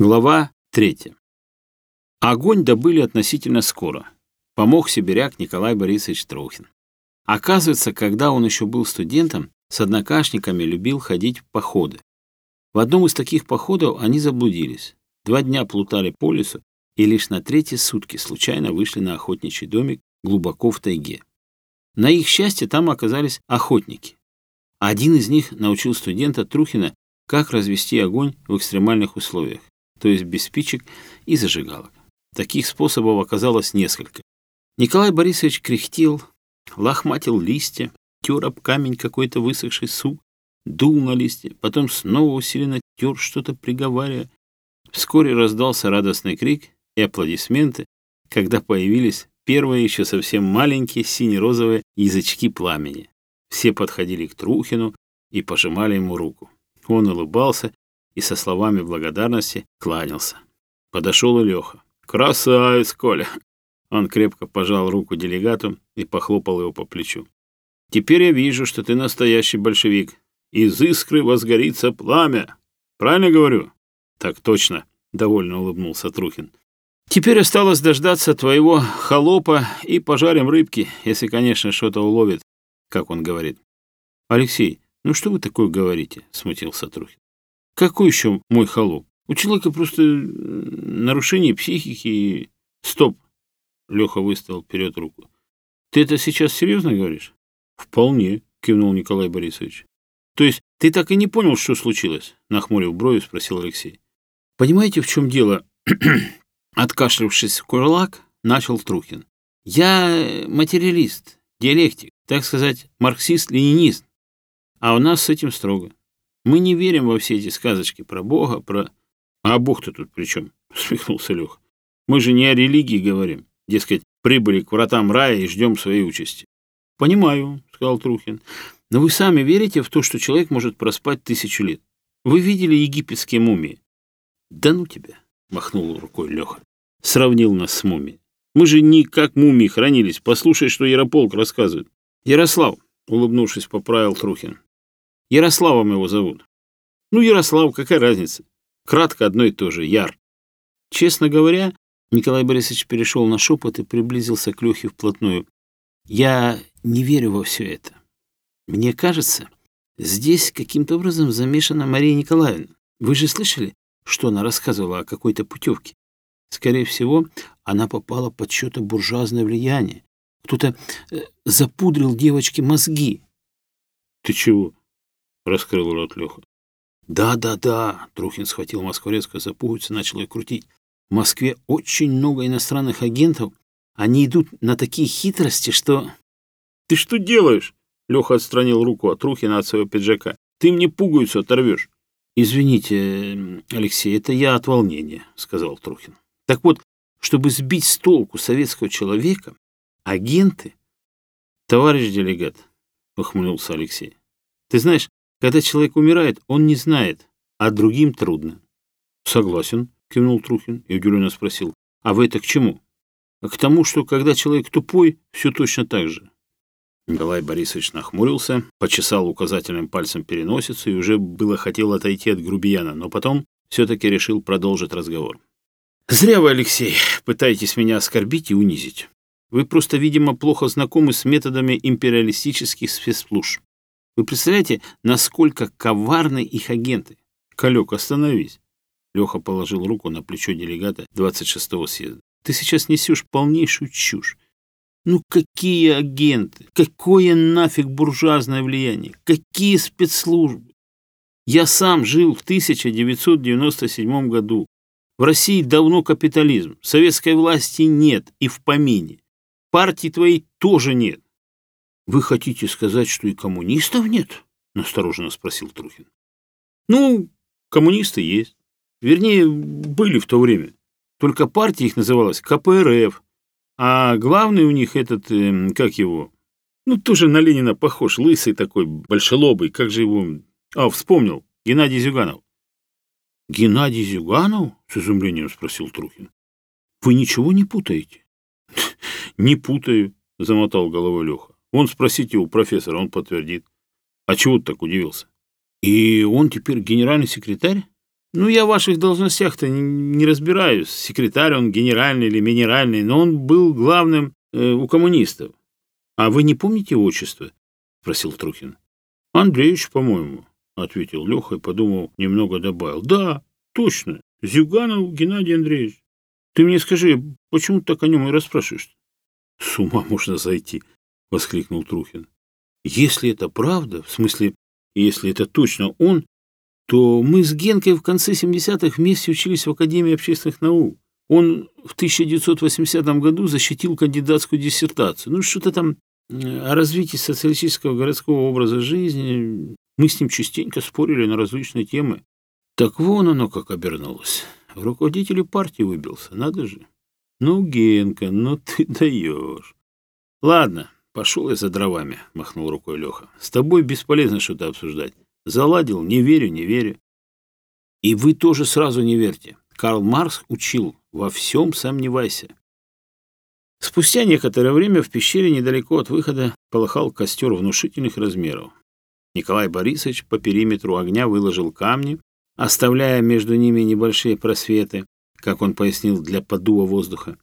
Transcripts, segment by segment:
Глава 3. Огонь добыли относительно скоро. Помог сибиряк Николай Борисович Трохин. Оказывается, когда он еще был студентом, с однокашниками любил ходить в походы. В одном из таких походов они заблудились. Два дня плутали по лесу и лишь на третьи сутки случайно вышли на охотничий домик глубоко в тайге. На их счастье там оказались охотники. Один из них научил студента Трухина, как развести огонь в экстремальных условиях то есть без спичек и зажигалок. Таких способов оказалось несколько. Николай Борисович кряхтел, лохматил листья, тер об камень какой-то высохший суп, дул на листья, потом снова усиленно тер, что-то приговаривая. Вскоре раздался радостный крик и аплодисменты, когда появились первые еще совсем маленькие сине-розовые язычки пламени. Все подходили к Трухину и пожимали ему руку. Он улыбался и со словами благодарности кланялся. Подошел и Леха. «Красавец, Коля!» Он крепко пожал руку делегату и похлопал его по плечу. «Теперь я вижу, что ты настоящий большевик. Из искры возгорится пламя. Правильно говорю?» «Так точно», — довольно улыбнулся Трухин. «Теперь осталось дождаться твоего холопа и пожарим рыбки, если, конечно, что-то уловит, как он говорит». «Алексей, ну что вы такое говорите?» — смутился Трухин. Какой еще мой холоп? У человека просто э, нарушение психики. Стоп! Леха выставил вперед руку. Ты это сейчас серьезно говоришь? Вполне, кивнул Николай Борисович. То есть ты так и не понял, что случилось? Нахмурив брови, спросил Алексей. Понимаете, в чем дело? Откашлявшись, в курлак, начал Трухин. Я материалист, диалектик, так сказать, марксист-ленинист. А у нас с этим строго. Мы не верим во все эти сказочки про Бога, про... А Бог-то тут при чем? Усмехнулся Леха. Мы же не о религии говорим. Дескать, прибыли к вратам рая и ждем своей участи. Понимаю, сказал Трухин. Но вы сами верите в то, что человек может проспать тысячу лет? Вы видели египетские мумии? Да ну тебя, махнул рукой Леха. Сравнил нас с мумией. Мы же не как мумии хранились. Послушай, что Ярополк рассказывает. Ярослав, улыбнувшись, поправил Трухин. Ярославом его зовут. Ну, Ярослав, какая разница? Кратко одно и то же, Яр. Честно говоря, Николай Борисович перешел на шепот и приблизился к Лехе вплотную. Я не верю во все это. Мне кажется, здесь каким-то образом замешана Мария Николаевна. Вы же слышали, что она рассказывала о какой-то путевке? Скорее всего, она попала под что-то буржуазное влияние. Кто-то э, запудрил девочке мозги. — Ты чего? раскрыл рот Леха. «Да, да, да!» — Трухин схватил Москворецкого за пуговицу и начал ее крутить. «В Москве очень много иностранных агентов. Они идут на такие хитрости, что...» «Ты что делаешь?» — Леха отстранил руку от Трухина от своего пиджака. «Ты мне пуговицу оторвешь!» «Извините, Алексей, это я от волнения», — сказал Трухин. «Так вот, чтобы сбить с толку советского человека, агенты...» «Товарищ делегат», — ухмыльнулся Алексей, — «ты знаешь, когда человек умирает, он не знает, а другим трудно. Согласен, кивнул Трухин и удивленно спросил, а вы это к чему? А к тому, что когда человек тупой, все точно так же. Николай Борисович нахмурился, почесал указательным пальцем переносицу и уже было хотел отойти от грубияна, но потом все-таки решил продолжить разговор. «Зря вы, Алексей, пытаетесь меня оскорбить и унизить. Вы просто, видимо, плохо знакомы с методами империалистических спецслужб. Вы представляете, насколько коварны их агенты? Калек, остановись. Леха положил руку на плечо делегата 26-го съезда. Ты сейчас несешь полнейшую чушь. Ну какие агенты? Какое нафиг буржуазное влияние? Какие спецслужбы? Я сам жил в 1997 году. В России давно капитализм, советской власти нет и в помине. Партии твоей тоже нет вы хотите сказать, что и коммунистов нет? — настороженно спросил Трухин. — Ну, коммунисты есть. Вернее, были в то время. Только партия их называлась КПРФ. А главный у них этот, э, как его, ну, тоже на Ленина похож, лысый такой, большелобый, как же его... А, вспомнил, Геннадий Зюганов. — Геннадий Зюганов? — с изумлением спросил Трухин. — Вы ничего не путаете? — Не путаю, — замотал головой Леха. Он спросите у профессора, он подтвердит. А чего ты так удивился? И он теперь генеральный секретарь? Ну, я в ваших должностях-то не, не разбираюсь. Секретарь он генеральный или минеральный, но он был главным э, у коммунистов. А вы не помните отчество? Спросил Трухин. Андреевич, по-моему, ответил Леха и подумал, немного добавил. Да, точно, Зюганов Геннадий Андреевич. Ты мне скажи, почему ты так о нем и расспрашиваешь? С ума можно зайти, — воскликнул Трухин. «Если это правда, в смысле, если это точно он, то мы с Генкой в конце 70-х вместе учились в Академии общественных наук. Он в 1980 году защитил кандидатскую диссертацию. Ну, что-то там э, о развитии социалистического городского образа жизни. Мы с ним частенько спорили на различные темы. Так вон оно как обернулось. В руководители партии выбился, надо же. Ну, Генка, ну ты даешь. Ладно, пошел я за дровами, махнул рукой Леха. С тобой бесполезно что-то обсуждать. Заладил, не верю, не верю. И вы тоже сразу не верьте. Карл Маркс учил «во всем сомневайся». Спустя некоторое время в пещере недалеко от выхода полыхал костер внушительных размеров. Николай Борисович по периметру огня выложил камни, оставляя между ними небольшие просветы, как он пояснил, для подува воздуха.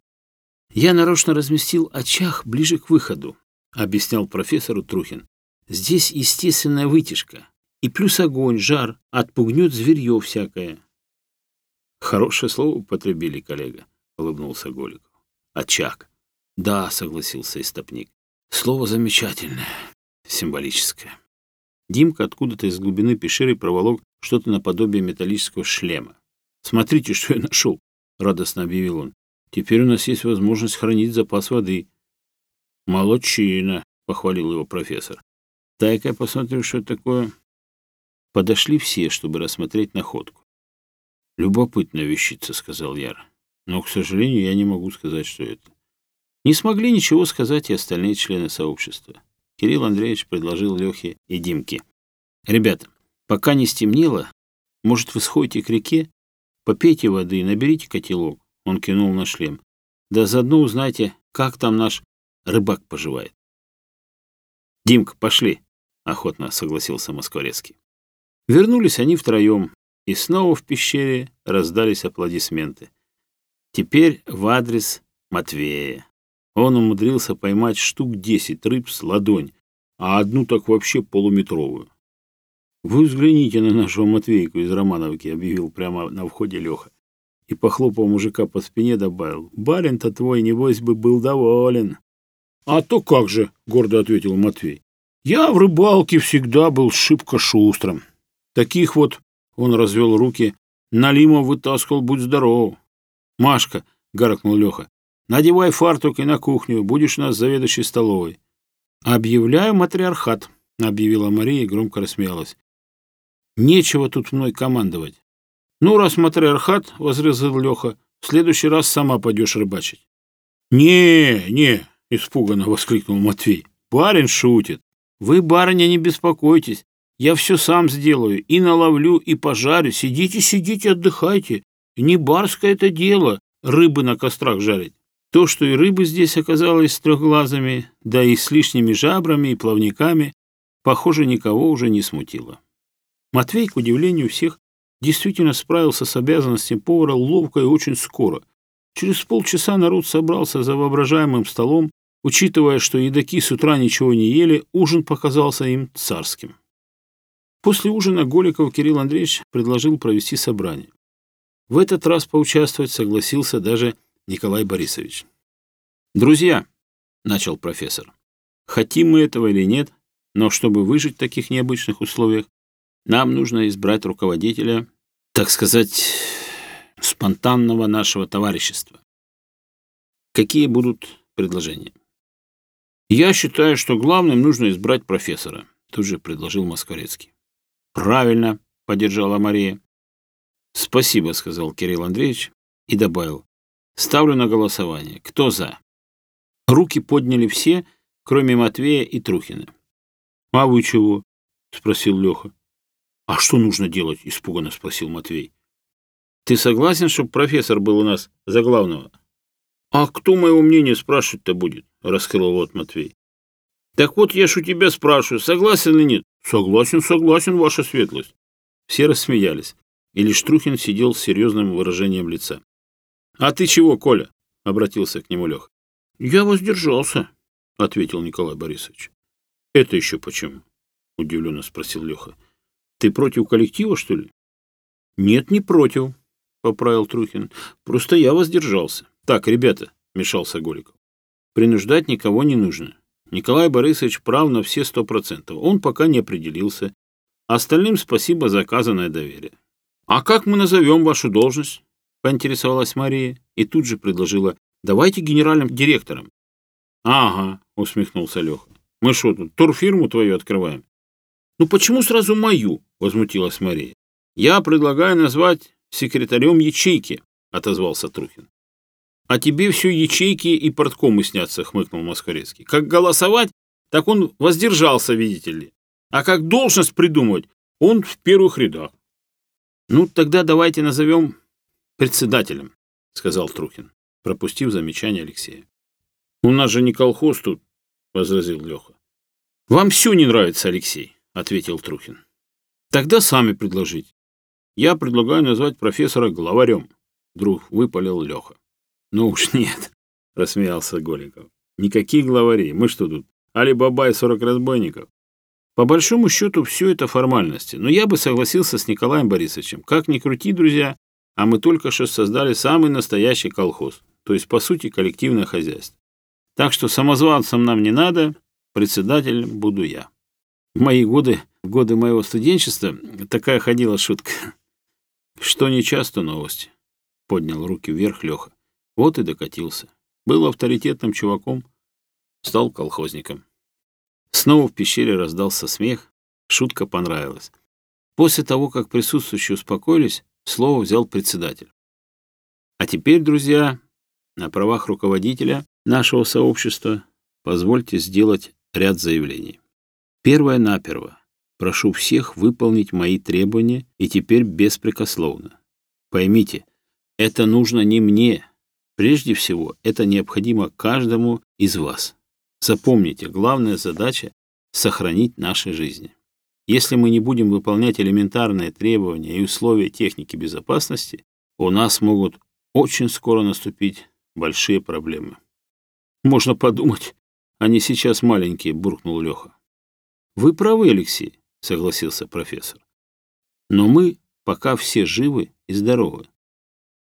объяснял профессору Трухин. Здесь естественная вытяжка. И плюс огонь, жар, отпугнет зверье всякое. Хорошее слово употребили, коллега, улыбнулся Голиков. Очаг. Да, согласился истопник. Слово замечательное, символическое. Димка откуда-то из глубины пещеры проволок что-то наподобие металлического шлема. «Смотрите, что я нашел!» — радостно объявил он. «Теперь у нас есть возможность хранить запас воды. «Молодчина!» — похвалил его профессор. «Дай-ка я посмотрю, что это такое». Подошли все, чтобы рассмотреть находку. «Любопытная вещица», — сказал Яр. «Но, к сожалению, я не могу сказать, что это». Не смогли ничего сказать и остальные члены сообщества. Кирилл Андреевич предложил Лехе и Димке. «Ребята, пока не стемнело, может, вы сходите к реке, попейте воды и наберите котелок?» Он кинул на шлем. «Да заодно узнайте, как там наш Рыбак поживает. «Димка, пошли!» — охотно согласился Москворецкий. Вернулись они втроем, и снова в пещере раздались аплодисменты. Теперь в адрес Матвея. Он умудрился поймать штук десять рыб с ладонь, а одну так вообще полуметровую. «Вы взгляните на нашего Матвейку из Романовки», — объявил прямо на входе Леха. И, похлопав мужика по спине, добавил, «Барин-то твой, небось, бы был доволен». «А то как же», — гордо ответил Матвей. «Я в рыбалке всегда был шибко шустрым. Таких вот, — он развел руки, — Налима вытаскивал, будь здоров. Машка, — гаркнул Леха, — надевай фартук и на кухню, будешь у нас заведующей столовой. «Объявляю матриархат», — объявила Мария и громко рассмеялась. «Нечего тут мной командовать». «Ну, раз матриархат», — возразил Леха, — «в следующий раз сама пойдешь рыбачить». «Не, не, испуганно воскликнул Матвей. Барин шутит. Вы, барыня, не беспокойтесь. Я все сам сделаю, и наловлю, и пожарю. Сидите, сидите, отдыхайте. Не барское это дело рыбы на кострах жарить. То, что и рыбы здесь оказалось с трехглазами, да и с лишними жабрами и плавниками, похоже, никого уже не смутило. Матвей, к удивлению всех, действительно справился с обязанностью повара ловко и очень скоро. Через полчаса народ собрался за воображаемым столом, учитывая, что едоки с утра ничего не ели, ужин показался им царским. После ужина Голиков Кирилл Андреевич предложил провести собрание. В этот раз поучаствовать согласился даже Николай Борисович. «Друзья», — начал профессор, — «хотим мы этого или нет, но чтобы выжить в таких необычных условиях, нам нужно избрать руководителя, так сказать, спонтанного нашего товарищества. Какие будут предложения?» Я считаю, что главным нужно избрать профессора, тут же предложил Москворецкий. Правильно, поддержала Мария. Спасибо, сказал Кирилл Андреевич и добавил. Ставлю на голосование. Кто за? Руки подняли все, кроме Матвея и Трухина. А вы чего? спросил Леха. А что нужно делать? испуганно спросил Матвей. Ты согласен, чтобы профессор был у нас за главного? А кто моего мнения спрашивать-то будет? раскрыл вот Матвей. «Так вот, я ж у тебя спрашиваю, согласен или нет?» «Согласен, согласен, ваша светлость». Все рассмеялись, и лишь Трухин сидел с серьезным выражением лица. «А ты чего, Коля?» — обратился к нему Лех. «Я воздержался», — ответил Николай Борисович. «Это еще почему?» — удивленно спросил Леха. «Ты против коллектива, что ли?» «Нет, не против», — поправил Трухин. «Просто я воздержался». «Так, ребята», — мешался Голиков. Принуждать никого не нужно. Николай Борисович прав на все сто процентов. Он пока не определился. Остальным спасибо за оказанное доверие. «А как мы назовем вашу должность?» — поинтересовалась Мария и тут же предложила. «Давайте генеральным директором». «Ага», — усмехнулся Леха. «Мы что тут, турфирму твою открываем?» «Ну почему сразу мою?» — возмутилась Мария. «Я предлагаю назвать секретарем ячейки», — отозвался Трухин. «А тебе все ячейки и порткомы снятся», — хмыкнул Москворецкий. «Как голосовать, так он воздержался, видите ли. А как должность придумать, он в первых рядах». «Ну, тогда давайте назовем председателем», — сказал Трухин, пропустив замечание Алексея. «У нас же не колхоз тут», — возразил Леха. «Вам все не нравится, Алексей», — ответил Трухин. «Тогда сами предложите. Я предлагаю назвать профессора главарем», — вдруг выпалил Леха. Ну уж нет, рассмеялся Голиков. Никаких главарей, мы что тут, Али Баба и сорок разбойников? По большому счету, все это формальности, но я бы согласился с Николаем Борисовичем. Как ни крути, друзья, а мы только что создали самый настоящий колхоз, то есть, по сути, коллективное хозяйство. Так что самозванцам нам не надо, председателем буду я. В мои годы, годы моего студенчества, такая ходила шутка. Что нечасто новости. поднял руки вверх Леха. Вот и докатился. Был авторитетным чуваком, стал колхозником. Снова в пещере раздался смех, шутка понравилась. После того, как присутствующие успокоились, слово взял председатель. А теперь, друзья, на правах руководителя нашего сообщества позвольте сделать ряд заявлений. Первое-наперво. Прошу всех выполнить мои требования и теперь беспрекословно. Поймите, это нужно не мне, Прежде всего, это необходимо каждому из вас. Запомните, главная задача – сохранить наши жизни. Если мы не будем выполнять элементарные требования и условия техники безопасности, у нас могут очень скоро наступить большие проблемы. «Можно подумать, они сейчас маленькие», — буркнул Леха. «Вы правы, Алексей», — согласился профессор. «Но мы пока все живы и здоровы».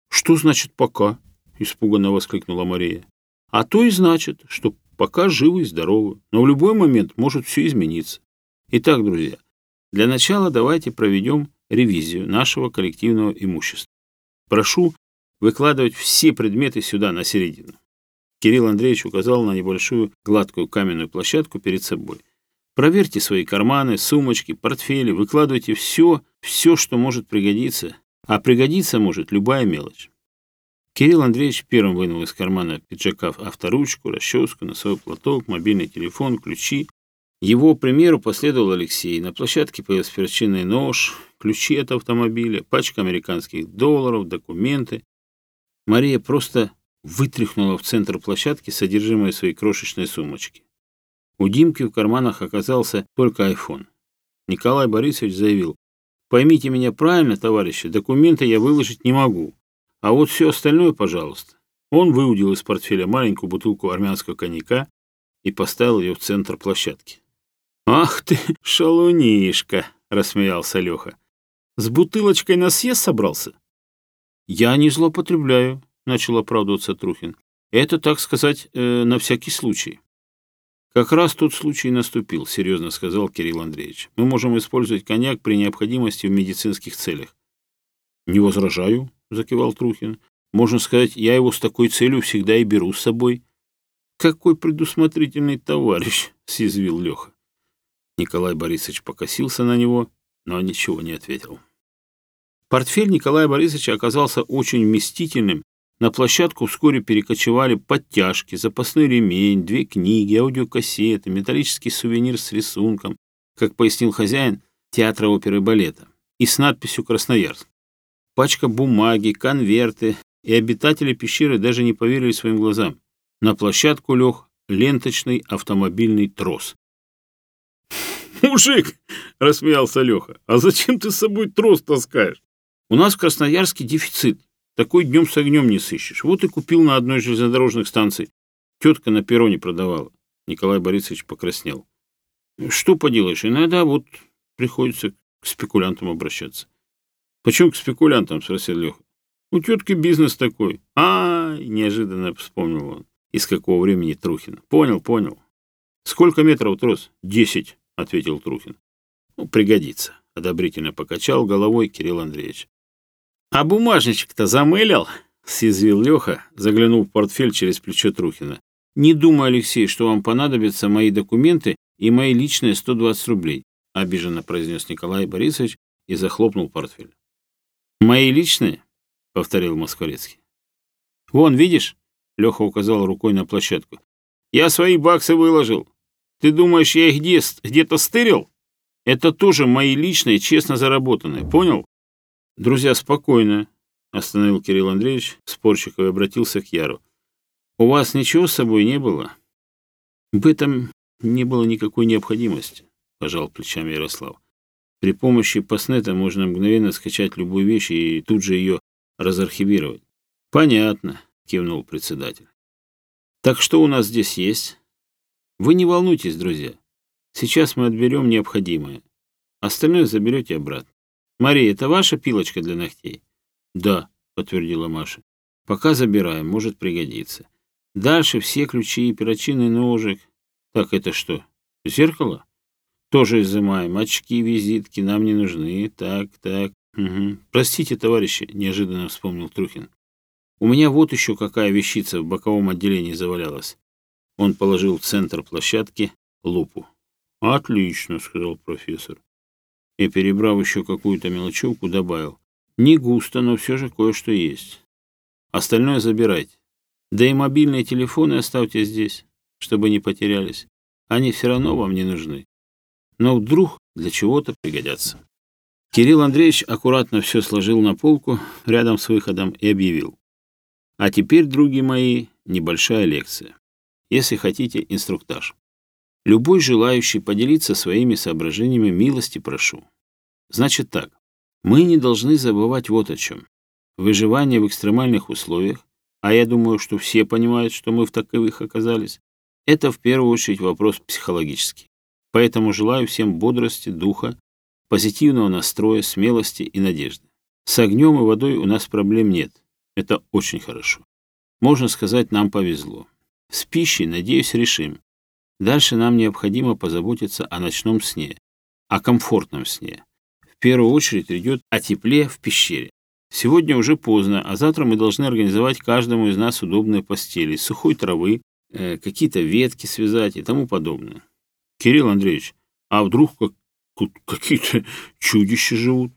«Что значит «пока»?» испуганно воскликнула Мария. А то и значит, что пока живы и здоровы, но в любой момент может все измениться. Итак, друзья, для начала давайте проведем ревизию нашего коллективного имущества. Прошу выкладывать все предметы сюда, на середину. Кирилл Андреевич указал на небольшую гладкую каменную площадку перед собой. Проверьте свои карманы, сумочки, портфели, выкладывайте все, все, что может пригодиться, а пригодиться может любая мелочь. Кирилл Андреевич первым вынул из кармана пиджака авторучку, расческу, носовой платок, мобильный телефон, ключи. Его примеру последовал Алексей. На площадке появился перочинный нож, ключи от автомобиля, пачка американских долларов, документы. Мария просто вытряхнула в центр площадки содержимое своей крошечной сумочки. У Димки в карманах оказался только iPhone. Николай Борисович заявил, «Поймите меня правильно, товарищи, документы я выложить не могу. А вот все остальное, пожалуйста. Он выудил из портфеля маленькую бутылку армянского коньяка и поставил ее в центр площадки. «Ах ты, шалунишка!» — рассмеялся Леха. «С бутылочкой на съезд собрался?» «Я не злоупотребляю», — начал оправдываться Трухин. «Это, так сказать, э, на всякий случай». «Как раз тот случай наступил», — серьезно сказал Кирилл Андреевич. «Мы можем использовать коньяк при необходимости в медицинских целях». «Не возражаю», закивал Трухин. Можно сказать, я его с такой целью всегда и беру с собой. Какой предусмотрительный товарищ, съязвил Леха. Николай Борисович покосился на него, но ничего не ответил. Портфель Николая Борисовича оказался очень вместительным. На площадку вскоре перекочевали подтяжки, запасной ремень, две книги, аудиокассеты, металлический сувенир с рисунком, как пояснил хозяин, театра оперы и балета, и с надписью «Красноярск» пачка бумаги, конверты, и обитатели пещеры даже не поверили своим глазам. На площадку лег ленточный автомобильный трос. «Мужик!» — рассмеялся Леха. «А зачем ты с собой трос таскаешь?» «У нас в Красноярске дефицит. Такой днем с огнем не сыщешь. Вот и купил на одной из железнодорожных станций. Тетка на перроне продавала». Николай Борисович покраснел. «Что поделаешь, иногда вот приходится к спекулянтам обращаться». Почему к спекулянтам? Спросил Леха. У тетки бизнес такой. А, неожиданно вспомнил он. Из какого времени Трухин? Понял, понял. Сколько метров трос? Десять, ответил Трухин. Ну, пригодится. Одобрительно покачал головой Кирилл Андреевич. А бумажничек-то замылил? Съязвил Леха, заглянул в портфель через плечо Трухина. Не думай, Алексей, что вам понадобятся мои документы и мои личные 120 рублей, обиженно произнес Николай Борисович и захлопнул портфель. «Мои личные?» — повторил Москворецкий. «Вон, видишь?» — Леха указал рукой на площадку. «Я свои баксы выложил. Ты думаешь, я их где-то стырил? Это тоже мои личные, честно заработанные. Понял?» «Друзья, спокойно», — остановил Кирилл Андреевич спорщиков и обратился к Яру. «У вас ничего с собой не было?» «В этом не было никакой необходимости», — пожал плечами Ярослав. При помощи паснета можно мгновенно скачать любую вещь и тут же ее разархивировать. Понятно, кивнул председатель. Так что у нас здесь есть? Вы не волнуйтесь, друзья. Сейчас мы отберем необходимое. Остальное заберете обратно. Мария, это ваша пилочка для ногтей? Да, подтвердила Маша. Пока забираем, может пригодиться. Дальше все ключи и перочинный ножик. Так это что, зеркало? тоже изымаем. Очки, визитки нам не нужны. Так, так. Угу. Простите, товарищи, неожиданно вспомнил Трухин. У меня вот еще какая вещица в боковом отделении завалялась. Он положил в центр площадки лупу. «Отлично», — сказал профессор. И, перебрав еще какую-то мелочевку, добавил. «Не густо, но все же кое-что есть. Остальное забирайте. Да и мобильные телефоны оставьте здесь, чтобы не потерялись. Они все равно вам не нужны но вдруг для чего-то пригодятся. Кирилл Андреевич аккуратно все сложил на полку рядом с выходом и объявил. А теперь, други мои, небольшая лекция. Если хотите, инструктаж. Любой желающий поделиться своими соображениями милости прошу. Значит так, мы не должны забывать вот о чем. Выживание в экстремальных условиях, а я думаю, что все понимают, что мы в таковых оказались, это в первую очередь вопрос психологический. Поэтому желаю всем бодрости, духа, позитивного настроя, смелости и надежды. С огнем и водой у нас проблем нет. Это очень хорошо. Можно сказать, нам повезло. С пищей, надеюсь, решим. Дальше нам необходимо позаботиться о ночном сне, о комфортном сне. В первую очередь идет о тепле в пещере. Сегодня уже поздно, а завтра мы должны организовать каждому из нас удобные постели, сухой травы, э, какие-то ветки связать и тому подобное. Кирилл Андреевич, а вдруг как, какие-то чудища живут?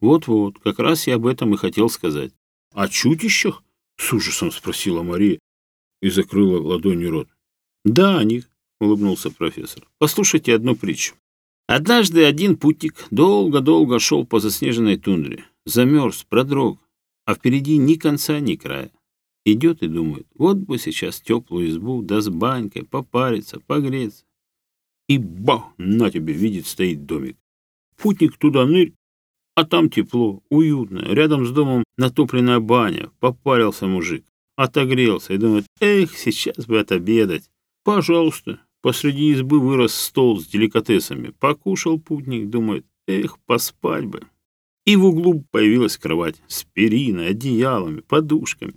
Вот-вот, как раз я об этом и хотел сказать. О чудищах? С ужасом спросила Мария и закрыла ладонью рот. Да, о них, улыбнулся профессор. Послушайте одну притчу. Однажды один путник долго-долго шел по заснеженной тундре. Замерз, продрог, а впереди ни конца, ни края. Идет и думает, вот бы сейчас теплую избу, да с банькой, попариться, погреться и бах, на тебе видит, стоит домик. Путник туда нырь, а там тепло, уютно, рядом с домом натопленная баня, попарился мужик, отогрелся и думает, эх, сейчас бы отобедать. Пожалуйста, посреди избы вырос стол с деликатесами, покушал путник, думает, эх, поспать бы. И в углу появилась кровать с периной, одеялами, подушками.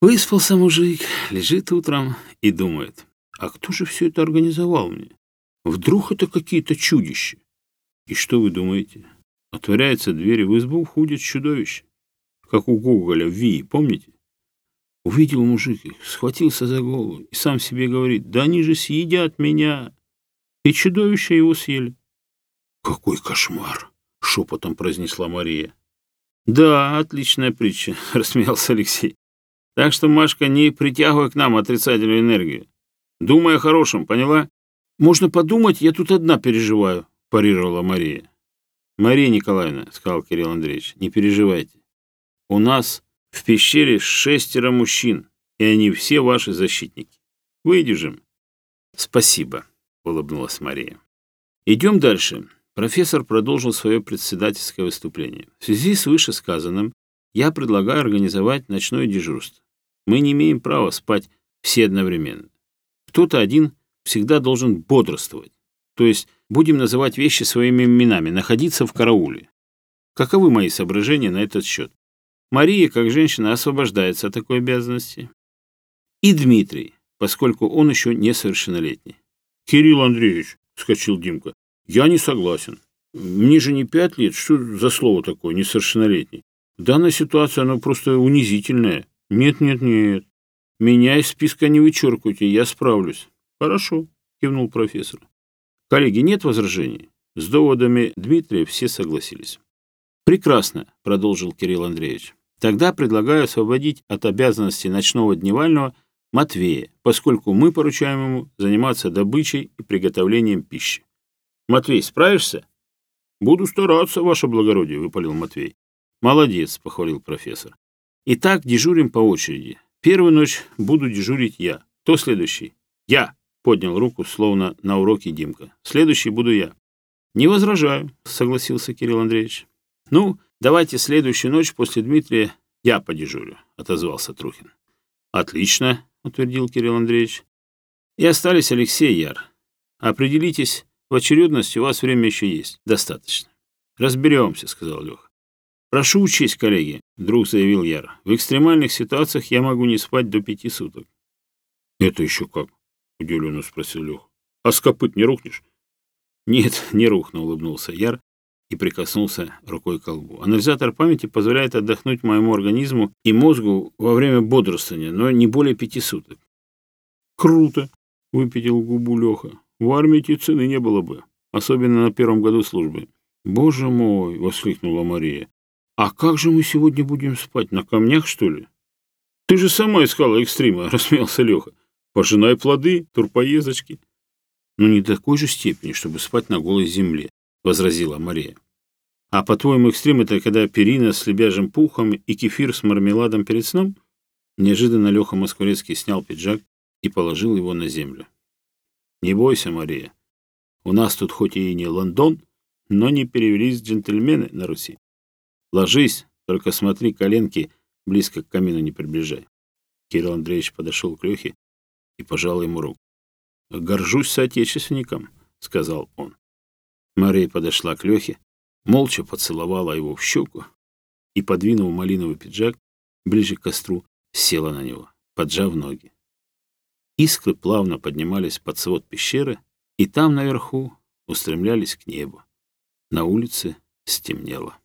Выспался мужик, лежит утром и думает, а кто же все это организовал мне? Вдруг это какие-то чудища? И что вы думаете? Отворяется дверь, и в избу входит чудовище. Как у Гоголя в Вии, помните? Увидел мужик их, схватился за голову и сам себе говорит, да они же съедят меня. И чудовища его съели. Какой кошмар, шепотом произнесла Можно подумать, я тут одна переживаю, парировала Мария. Мария Николаевна, сказал Кирилл Андреевич, не переживайте. У нас в пещере шестеро мужчин, и они все ваши защитники. Выдержим. Спасибо, улыбнулась Мария. Идем дальше. Профессор продолжил свое председательское выступление. В связи с вышесказанным я предлагаю организовать ночное дежурство. Мы не имеем права спать все одновременно. Кто-то один всегда должен бодрствовать, то есть будем называть вещи своими именами, находиться в карауле. Каковы мои соображения на этот счет? Мария, как женщина, освобождается от такой обязанности. И Дмитрий, поскольку он еще несовершеннолетний. «Кирилл Андреевич», — вскочил Димка, — «я не согласен. Мне же не пять лет, что за слово такое, несовершеннолетний? Данная ситуация, она просто унизительная. Нет-нет-нет, меня из списка не вычеркивайте, я справлюсь». «Хорошо», — кивнул профессор. «Коллеги, нет возражений?» С доводами Дмитрия все согласились. «Прекрасно», — продолжил Кирилл Андреевич. «Тогда предлагаю освободить от обязанностей ночного дневального Матвея, поскольку мы поручаем ему заниматься добычей и приготовлением пищи». «Матвей, справишься?» «Буду стараться, ваше благородие», — выпалил Матвей. «Молодец», — похвалил профессор. «Итак, дежурим по очереди. Первую ночь буду дежурить я. Кто следующий?» «Я!» поднял руку, словно на уроке Димка. «Следующий буду я». «Не возражаю», — согласился Кирилл Андреевич. «Ну, давайте следующую ночь после Дмитрия я подежурю», — отозвался Трухин. «Отлично», — утвердил Кирилл Андреевич. «И остались Алексей и Яр. Определитесь, в очередности у вас время еще есть. Достаточно». «Разберемся», — сказал Леха. «Прошу учесть, коллеги», — вдруг заявил Яр. «В экстремальных ситуациях я могу не спать до пяти суток». «Это еще как?» — удивленно спросил Лех: «А с копыт не рухнешь?» «Нет, не рухну», — улыбнулся Яр и прикоснулся рукой к колбу. «Анализатор памяти позволяет отдохнуть моему организму и мозгу во время бодрствования, но не более пяти суток». «Круто!» — выпятил губу Леха. «В армии эти цены не было бы, особенно на первом году службы». «Боже мой!» — воскликнула Мария. «А как же мы сегодня будем спать? На камнях, что ли?» «Ты же сама искала экстрима!» — рассмеялся Леха. Пожинай плоды турпоезочки, но ну, не до такой же степени, чтобы спать на голой земле», — возразила Мария. «А по-твоему, экстрим — это когда перина с лебяжим пухом и кефир с мармеладом перед сном?» Неожиданно Леха Москворецкий снял пиджак и положил его на землю. «Не бойся, Мария. У нас тут хоть и не Лондон, но не перевелись джентльмены на Руси. Ложись, только смотри коленки, близко к камину не приближай». Кирилл Андреевич подошел к Лехе и пожал ему руку. «Горжусь соотечественником», — сказал он. Мария подошла к Лехе, молча поцеловала его в щеку и, подвинув малиновый пиджак ближе к костру, села на него, поджав ноги. Искры плавно поднимались под свод пещеры, и там наверху устремлялись к небу. На улице стемнело.